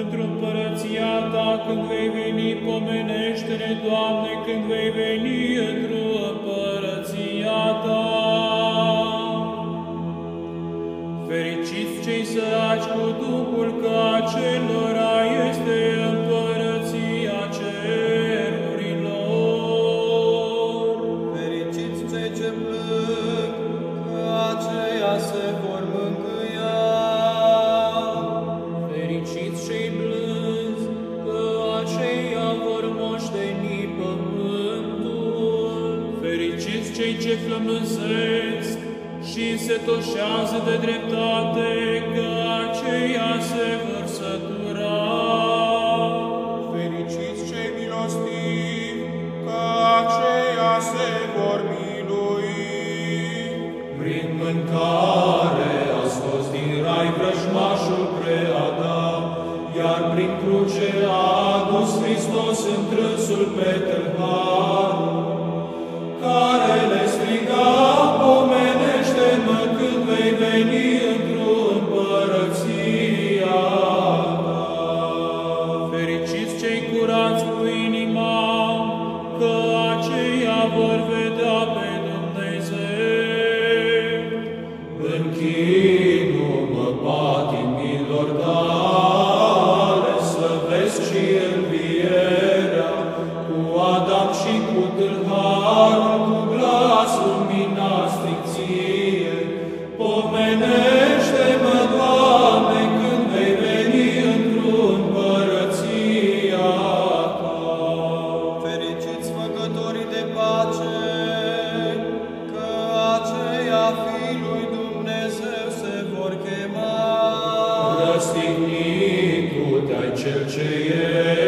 Într-o împărăția ta când vei veni, pomenește-ne, Doamne, când vei veni într-o cei ce flămânzesc și se toșează de dreptate, că aceia se vor sătura. Fericiți cei milostivi, că aceia se vor milui. Prin mâncare a scos din rai vrăjmașul preadam, iar prin cruce a adus Hristos întrânsul pe tâlharul, și cu tâlharul, cu glasul minastic ție. Pomenește-mă, Doamne, când vei veni într-o împărăția ta. Fericiți făcătorii de pace, că aceia fii lui Dumnezeu se vor chema. Răstignit-te ai cel ce ești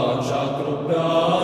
Lord.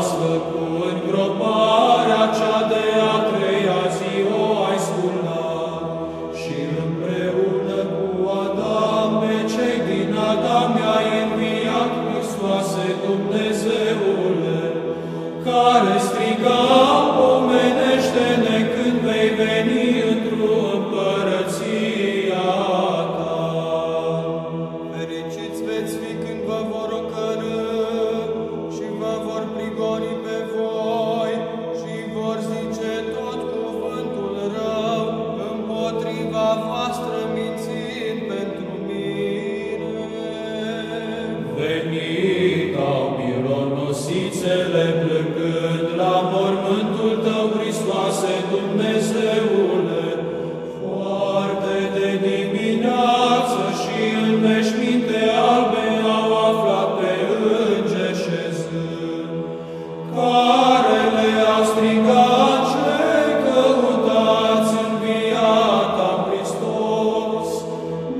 Mironosițele plângând la mormântul tău, Hristoase Dumnezeule, foarte de dimineață și în veșminte albe au aflat pe îngeri șezând, care le-au strigat ce căutați în viața Hristos,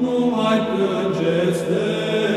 nu mai plângeți de